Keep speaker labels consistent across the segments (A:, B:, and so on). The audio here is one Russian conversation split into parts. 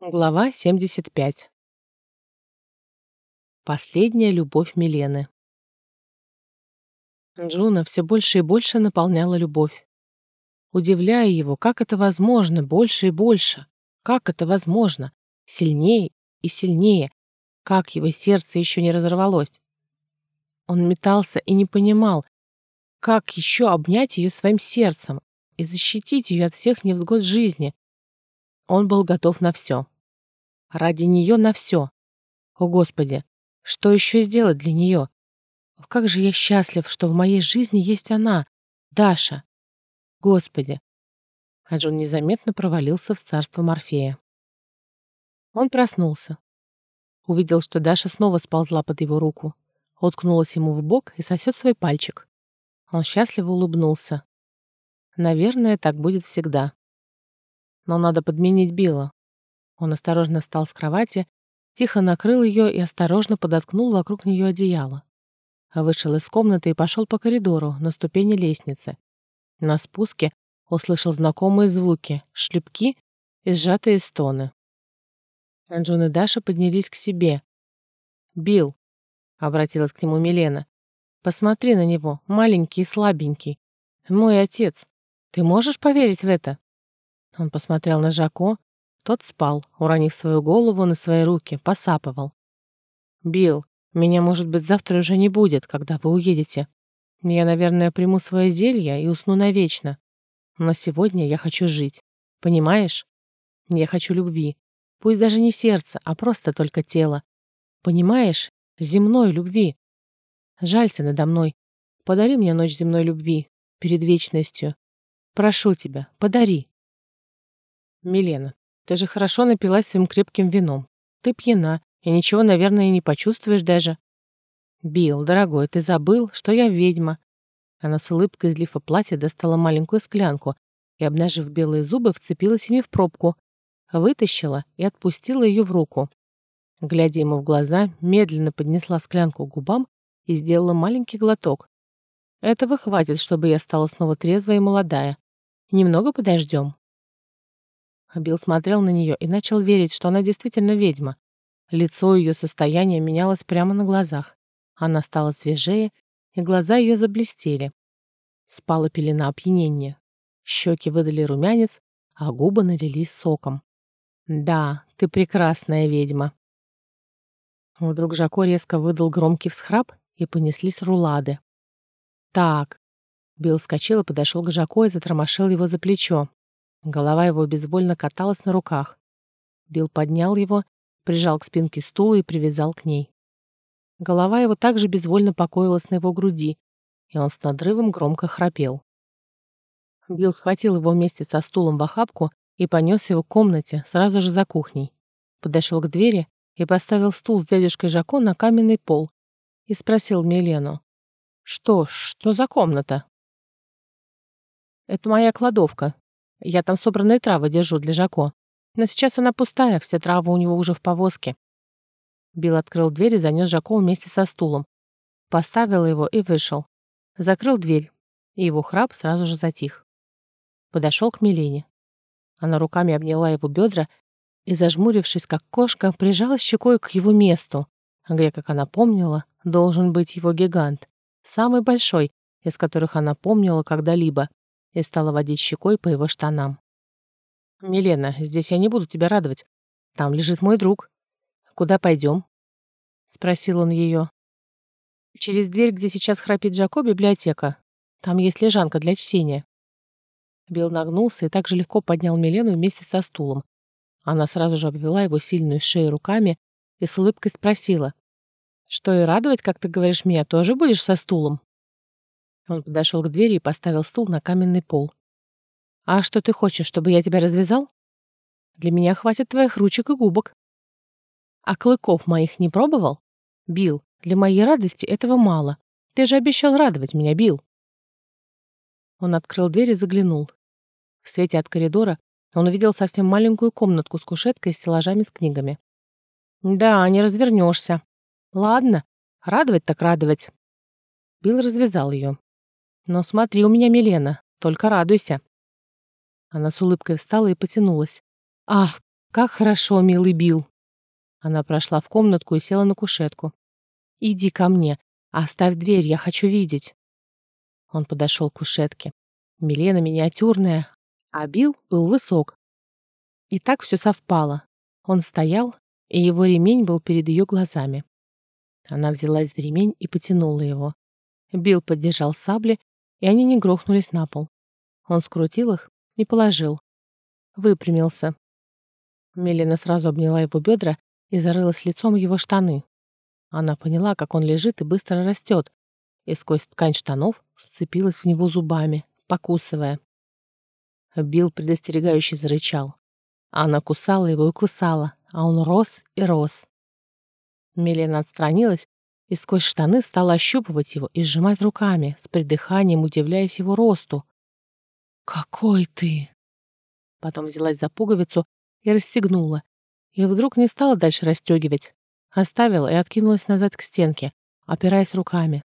A: Глава 75. Последняя любовь Милены. Джуна все больше и больше наполняла любовь. Удивляя его, как это возможно, больше и больше. Как это возможно? Сильнее и сильнее. Как его сердце еще не разорвалось. Он метался и не понимал, как еще обнять ее своим сердцем и защитить ее от всех невзгод жизни, он был готов на все. Ради нее на все. О, Господи, что еще сделать для нее? Как же я счастлив, что в моей жизни есть она, Даша. Господи. А Джон незаметно провалился в царство Морфея. Он проснулся. Увидел, что Даша снова сползла под его руку, уткнулась ему в бок и сосет свой пальчик. Он счастливо улыбнулся. Наверное, так будет всегда но надо подменить Билла. Он осторожно встал с кровати, тихо накрыл ее и осторожно подоткнул вокруг нее одеяло. Вышел из комнаты и пошел по коридору на ступени лестницы. На спуске услышал знакомые звуки, шлепки и сжатые стоны. Джун и Даша поднялись к себе. «Билл», — обратилась к нему Милена, — «посмотри на него, маленький и слабенький. Мой отец. Ты можешь поверить в это?» Он посмотрел на Жако. Тот спал, уронив свою голову на свои руки, посапывал. «Билл, меня, может быть, завтра уже не будет, когда вы уедете. Я, наверное, приму свое зелье и усну навечно. Но сегодня я хочу жить. Понимаешь? Я хочу любви. Пусть даже не сердце, а просто только тело. Понимаешь? Земной любви. Жалься надо мной. Подари мне ночь земной любви. Перед вечностью. Прошу тебя, подари. «Милена, ты же хорошо напилась своим крепким вином. Ты пьяна, и ничего, наверное, не почувствуешь даже». «Билл, дорогой, ты забыл, что я ведьма?» Она с улыбкой, из лифа платья, достала маленькую склянку и, обнажив белые зубы, вцепилась ими в пробку, вытащила и отпустила ее в руку. Глядя ему в глаза, медленно поднесла склянку к губам и сделала маленький глоток. «Этого хватит, чтобы я стала снова трезвая и молодая. Немного подождем». Билл смотрел на нее и начал верить, что она действительно ведьма. Лицо ее состояние менялось прямо на глазах. Она стала свежее, и глаза ее заблестели. Спала пелена опьянения. Щеки выдали румянец, а губы налились соком. «Да, ты прекрасная ведьма». Вдруг Жако резко выдал громкий всхрап, и понеслись рулады. «Так». Билл вскочил и подошел к Жако и затормошил его за плечо. Голова его безвольно каталась на руках. Билл поднял его, прижал к спинке стула и привязал к ней. Голова его также безвольно покоилась на его груди, и он с надрывом громко храпел. Билл схватил его вместе со стулом в охапку и понес его к комнате, сразу же за кухней. Подошел к двери и поставил стул с дядюшкой Жако на каменный пол и спросил Милену. «Что, что за комната?» «Это моя кладовка», я там собранные травы держу для Жако. Но сейчас она пустая, все травы у него уже в повозке. Билл открыл дверь и занес Жако вместе со стулом. Поставил его и вышел. Закрыл дверь, и его храп сразу же затих. Подошел к Милене. Она руками обняла его бедра и, зажмурившись, как кошка, прижалась щекой к его месту, где, как она помнила, должен быть его гигант, самый большой, из которых она помнила когда-либо и стала водить щекой по его штанам. «Милена, здесь я не буду тебя радовать. Там лежит мой друг. Куда пойдем?» — спросил он ее. «Через дверь, где сейчас храпит Жако, библиотека. Там есть лежанка для чтения». Билл нагнулся и так же легко поднял Милену вместе со стулом. Она сразу же обвела его сильную шею руками и с улыбкой спросила. «Что и радовать, как ты говоришь, меня тоже будешь со стулом?» Он подошел к двери и поставил стул на каменный пол. «А что ты хочешь, чтобы я тебя развязал? Для меня хватит твоих ручек и губок». «А клыков моих не пробовал? Бил, для моей радости этого мало. Ты же обещал радовать меня, Бил». Он открыл дверь и заглянул. В свете от коридора он увидел совсем маленькую комнатку с кушеткой и стеллажами с книгами. «Да, не развернешься. Ладно, радовать так радовать». Билл развязал ее. Но смотри у меня, Милена, только радуйся. Она с улыбкой встала и потянулась. Ах, Как хорошо, милый Билл!» Она прошла в комнатку и села на кушетку. «Иди ко мне. Оставь дверь, я хочу видеть». Он подошел к кушетке. Милена миниатюрная, а Билл был высок. И так все совпало. Он стоял, и его ремень был перед ее глазами. Она взялась за ремень и потянула его. Билл поддержал сабли, и они не грохнулись на пол. Он скрутил их и положил. Выпрямился. Мелина сразу обняла его бедра и зарылась лицом в его штаны. Она поняла, как он лежит и быстро растет, и сквозь ткань штанов сцепилась в него зубами, покусывая. Билл предостерегающе зарычал. Она кусала его и кусала, а он рос и рос. Милена отстранилась и сквозь штаны стала ощупывать его и сжимать руками, с придыханием удивляясь его росту. «Какой ты!» Потом взялась за пуговицу и расстегнула, и вдруг не стала дальше расстегивать. Оставила и откинулась назад к стенке, опираясь руками.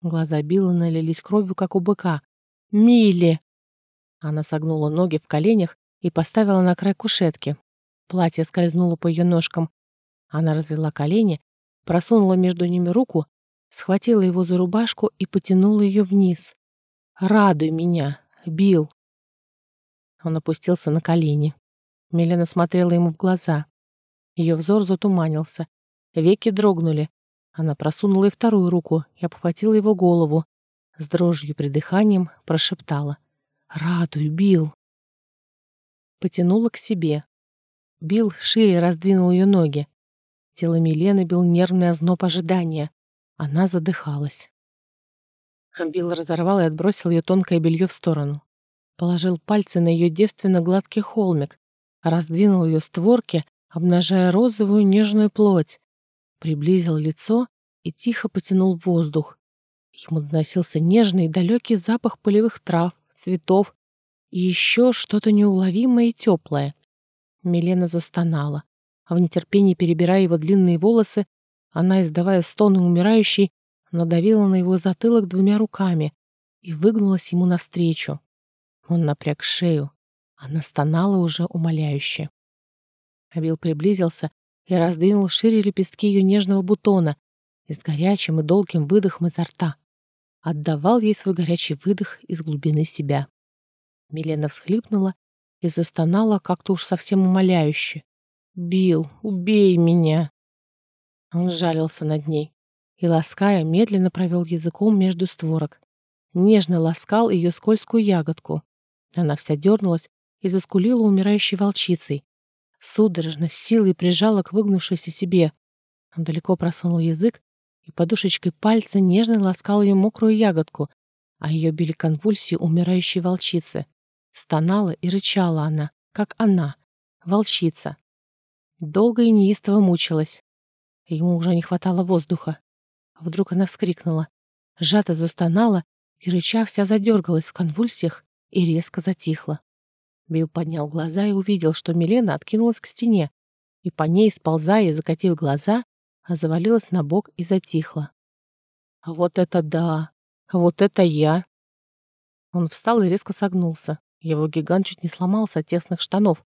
A: Глаза Билла налились кровью, как у быка. «Милли!» Она согнула ноги в коленях и поставила на край кушетки. Платье скользнуло по ее ножкам. Она развела колени, просунула между ними руку, схватила его за рубашку и потянула ее вниз. «Радуй меня, Билл!» Он опустился на колени. Милена смотрела ему в глаза. Ее взор затуманился. Веки дрогнули. Она просунула и вторую руку и обхватила его голову. С дрожью при дыханием прошептала. «Радуй, Билл!» Потянула к себе. Билл шире раздвинул ее ноги. Тело Милены бил нервный озноб ожидания. Она задыхалась. Билл разорвал и отбросил ее тонкое белье в сторону. Положил пальцы на ее девственно гладкий холмик, раздвинул ее створки, обнажая розовую нежную плоть, приблизил лицо и тихо потянул воздух. Ему доносился нежный и далекий запах полевых трав, цветов и еще что-то неуловимое и теплое. Милена застонала, а в нетерпении перебирая его длинные волосы, она, издавая стоны умирающей, надавила на его затылок двумя руками и выгнулась ему навстречу. Он напряг шею, она стонала уже умоляюще. Абил приблизился и раздвинул шире лепестки ее нежного бутона и с горячим и долгим выдохом изо рта. Отдавал ей свой горячий выдох из глубины себя. Милена всхлипнула и застонала как-то уж совсем умоляюще. «Бил, убей меня!» Он жалился над ней и, лаская, медленно провел языком между створок. Нежно ласкал ее скользкую ягодку. Она вся дернулась и заскулила умирающей волчицей. Судорожно, с силой прижала к выгнувшейся себе. Он далеко просунул язык и подушечкой пальца нежно ласкал ее мокрую ягодку, а ее били конвульсии умирающей волчицы. Стонала и рычала она, как она, волчица. Долго и неистово мучилась. Ему уже не хватало воздуха. Вдруг она вскрикнула, сжато застонала и, рыча, вся задергалась в конвульсиях и резко затихла. Билл поднял глаза и увидел, что Милена откинулась к стене, и по ней, сползая и закатив глаза, завалилась на бок и затихла. «Вот это да! Вот это я!» Он встал и резко согнулся. Его гигант чуть не сломался от тесных штанов.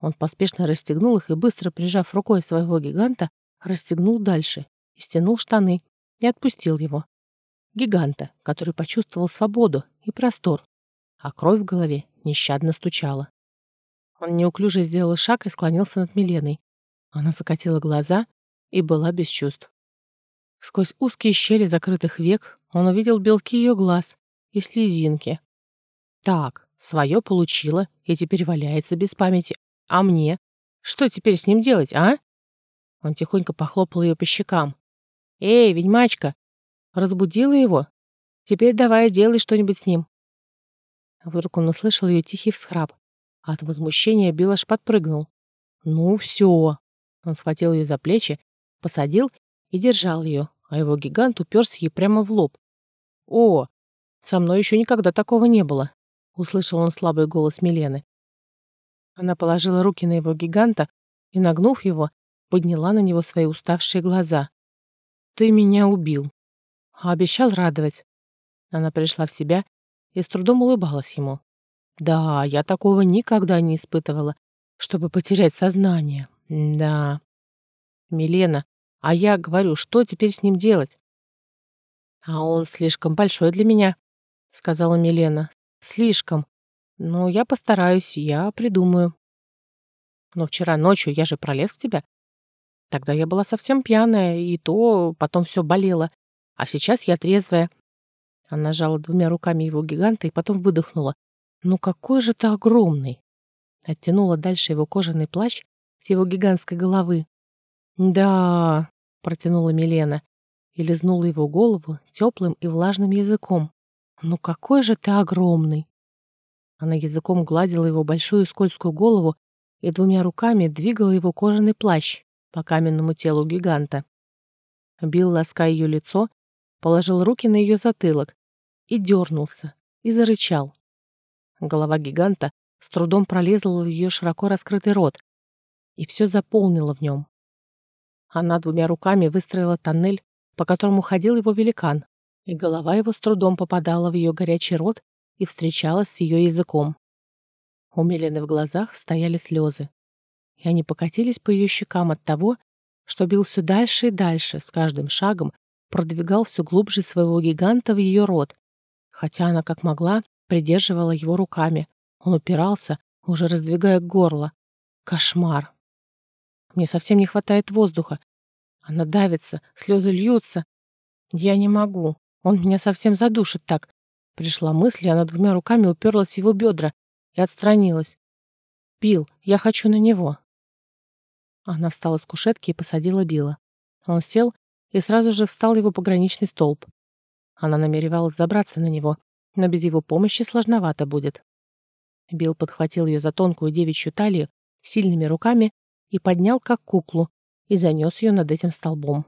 A: Он поспешно расстегнул их и, быстро прижав рукой своего гиганта, расстегнул дальше и стянул штаны и отпустил его. Гиганта, который почувствовал свободу и простор, а кровь в голове нещадно стучала. Он неуклюже сделал шаг и склонился над Миленой. Она закатила глаза и была без чувств. Сквозь узкие щели закрытых век он увидел белки ее глаз и слезинки. Так, свое получила и теперь валяется без памяти. А мне? Что теперь с ним делать, а? Он тихонько похлопал ее по щекам. «Эй, ведьмачка!» Разбудила его? Теперь давай делай что-нибудь с ним. Вдруг он услышал ее тихий всхрап. От возмущения Билл аж подпрыгнул. «Ну все!» Он схватил ее за плечи, посадил и держал ее, а его гигант уперся ей прямо в лоб. «О, со мной еще никогда такого не было!» Услышал он слабый голос Милены. Она положила руки на его гиганта и, нагнув его, подняла на него свои уставшие глаза. «Ты меня убил!» Обещал радовать. Она пришла в себя и с трудом улыбалась ему. «Да, я такого никогда не испытывала. чтобы потерять сознание. Да. Милена, а я говорю, что теперь с ним делать? А он слишком большой для меня, сказала Милена. Слишком. Но я постараюсь, я придумаю. Но вчера ночью я же пролез к тебя. Тогда я была совсем пьяная, и то потом все болело. А сейчас я трезвая. Она жала двумя руками его гиганта и потом выдохнула. «Ну какой же ты огромный!» Оттянула дальше его кожаный плащ с его гигантской головы. «Да...» — протянула Милена и лизнула его голову теплым и влажным языком. «Ну какой же ты огромный!» Она языком гладила его большую скользкую голову и двумя руками двигала его кожаный плащ по каменному телу гиганта. Бил, лаская ее лицо, положил руки на ее затылок и дернулся, и зарычал. Голова гиганта с трудом пролезла в ее широко раскрытый рот, и все заполнило в нем. Она двумя руками выстроила тоннель, по которому ходил его великан, и голова его с трудом попадала в ее горячий рот и встречалась с ее языком. У Милены в глазах стояли слезы, и они покатились по ее щекам от того, что бил все дальше и дальше, с каждым шагом продвигал все глубже своего гиганта в ее рот, хотя она как могла придерживала его руками. Он упирался, уже раздвигая горло. Кошмар. Мне совсем не хватает воздуха. Она давится, слезы льются. Я не могу. Он меня совсем задушит так. Пришла мысль, и она двумя руками уперлась в его бедра и отстранилась. «Билл, я хочу на него». Она встала с кушетки и посадила Билла. Он сел, и сразу же встал его пограничный столб. Она намеревалась забраться на него, но без его помощи сложновато будет. Билл подхватил ее за тонкую девичью талию сильными руками и поднял как куклу и занес ее над этим столбом.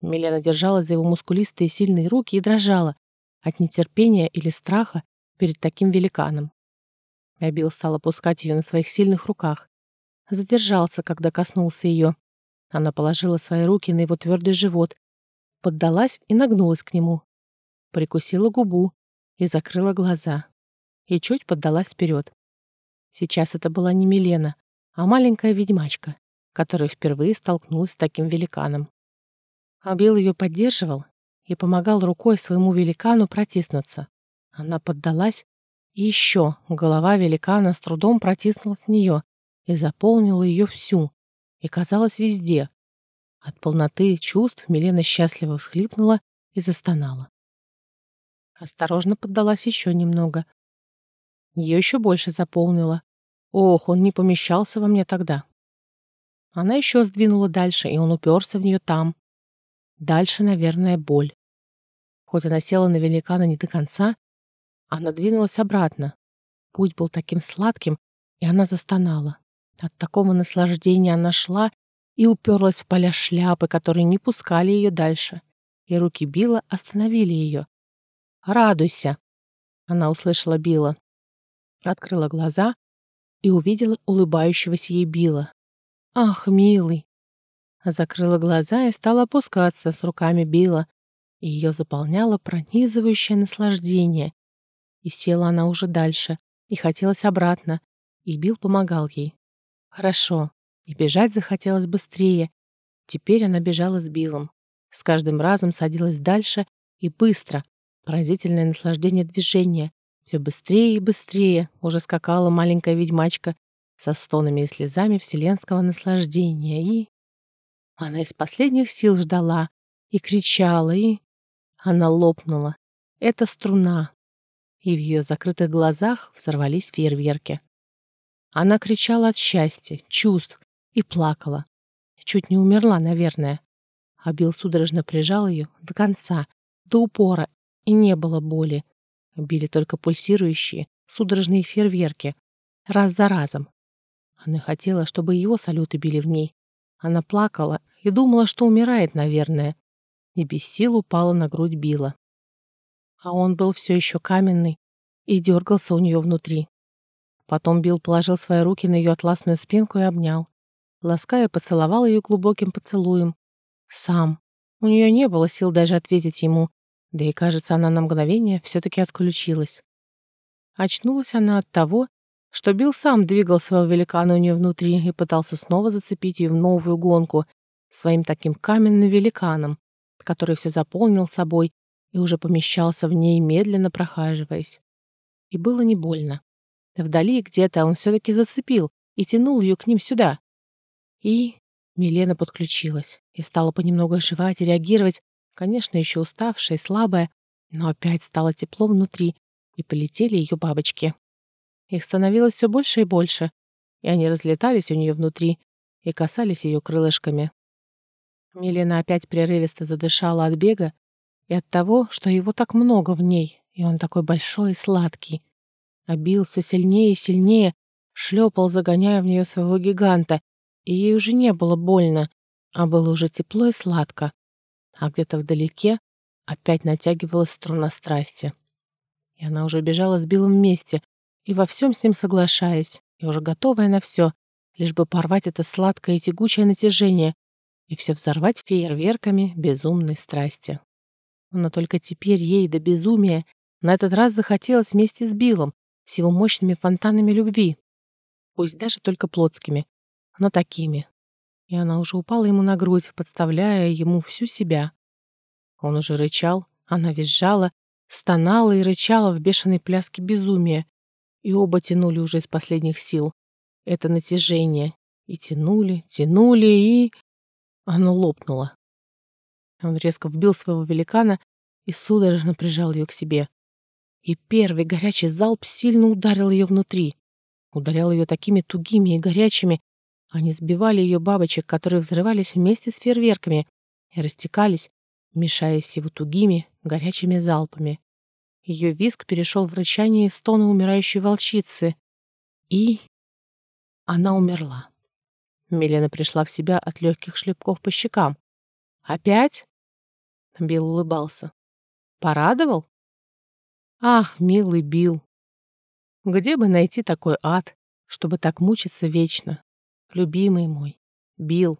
A: Милена держала за его мускулистые сильные руки и дрожала от нетерпения или страха перед таким великаном. Билл стал опускать ее на своих сильных руках. Задержался, когда коснулся ее. Она положила свои руки на его твердый живот, поддалась и нагнулась к нему. Прикусила губу, и закрыла глаза. И чуть поддалась вперед. Сейчас это была не Милена, а маленькая ведьмачка, которая впервые столкнулась с таким великаном. Абил ее поддерживал и помогал рукой своему великану протиснуться. Она поддалась, и еще голова великана с трудом протиснулась в нее и заполнила ее всю, и казалось везде. От полноты чувств Милена счастливо всхлипнула и застонала. Осторожно поддалась еще немного. Ее еще больше заполнила. Ох, он не помещался во мне тогда. Она еще сдвинула дальше, и он уперся в нее там. Дальше, наверное, боль. Хоть она села на великана не до конца, она двинулась обратно. Путь был таким сладким, и она застонала. От такого наслаждения она шла и уперлась в поля шляпы, которые не пускали ее дальше, и руки Билла остановили ее. Радуйся!» Она услышала Билла. Открыла глаза и увидела улыбающегося ей Билла. «Ах, милый!» Закрыла глаза и стала опускаться с руками Билла. И ее заполняло пронизывающее наслаждение. И села она уже дальше, и хотелось обратно, и Билл помогал ей. Хорошо, и бежать захотелось быстрее. Теперь она бежала с Биллом. С каждым разом садилась дальше и быстро, Поразительное наслаждение движения. Все быстрее и быстрее уже скакала маленькая ведьмачка со стонами и слезами вселенского наслаждения. И она из последних сил ждала и кричала, и она лопнула. Это струна. И в ее закрытых глазах взорвались фейерверки. Она кричала от счастья, чувств и плакала. Чуть не умерла, наверное. А Билл судорожно прижал ее до конца, до упора и не было боли. Били только пульсирующие, судорожные фейерверки. Раз за разом. Она хотела, чтобы его салюты били в ней. Она плакала и думала, что умирает, наверное. И без сил упала на грудь Билла. А он был все еще каменный и дергался у нее внутри. Потом Билл положил свои руки на ее атласную спинку и обнял. Лаская, поцеловал ее глубоким поцелуем. Сам. У нее не было сил даже ответить ему, да и, кажется, она на мгновение все-таки отключилась. Очнулась она от того, что Билл сам двигал своего великана у нее внутри и пытался снова зацепить ее в новую гонку своим таким каменным великаном, который все заполнил собой и уже помещался в ней, медленно прохаживаясь. И было не больно. Вдали где-то он все-таки зацепил и тянул ее к ним сюда. И Милена подключилась и стала понемногу оживать и реагировать, конечно, еще уставшая и слабая, но опять стало тепло внутри, и полетели ее бабочки. Их становилось все больше и больше, и они разлетались у нее внутри и касались ее крылышками. Милена опять прерывисто задышала от бега и от того, что его так много в ней, и он такой большой и сладкий. Бил все сильнее и сильнее, шлепал, загоняя в нее своего гиганта, и ей уже не было больно, а было уже тепло и сладко. А где-то вдалеке опять натягивалась струна страсти. И она уже бежала с Биллом вместе, и во всем с ним соглашаясь, и уже готовая на все, лишь бы порвать это сладкое и тягучее натяжение и все взорвать фейерверками безумной страсти. Но только теперь ей до безумия на этот раз захотелось вместе с Биллом, с его мощными фонтанами любви. Пусть даже только плотскими, но такими. И она уже упала ему на грудь, подставляя ему всю себя. Он уже рычал, она визжала, стонала и рычала в бешеной пляске безумия, и оба тянули уже из последних сил. Это натяжение. И тянули, тянули, и... Оно лопнуло. Он резко вбил своего великана и судорожно прижал ее к себе. И первый горячий залп сильно ударил ее внутри. Ударял ее такими тугими и горячими. Они сбивали ее бабочек, которые взрывались вместе с фейерверками и растекались, мешаясь его тугими, горячими залпами. Ее виск перешел в рычание и стоны умирающей волчицы. И... Она умерла. Милена пришла в себя от легких шлепков по щекам. «Опять?» Билл улыбался. «Порадовал?» «Ах, милый Билл! Где бы найти такой ад, чтобы так мучиться вечно? Любимый мой, Билл!»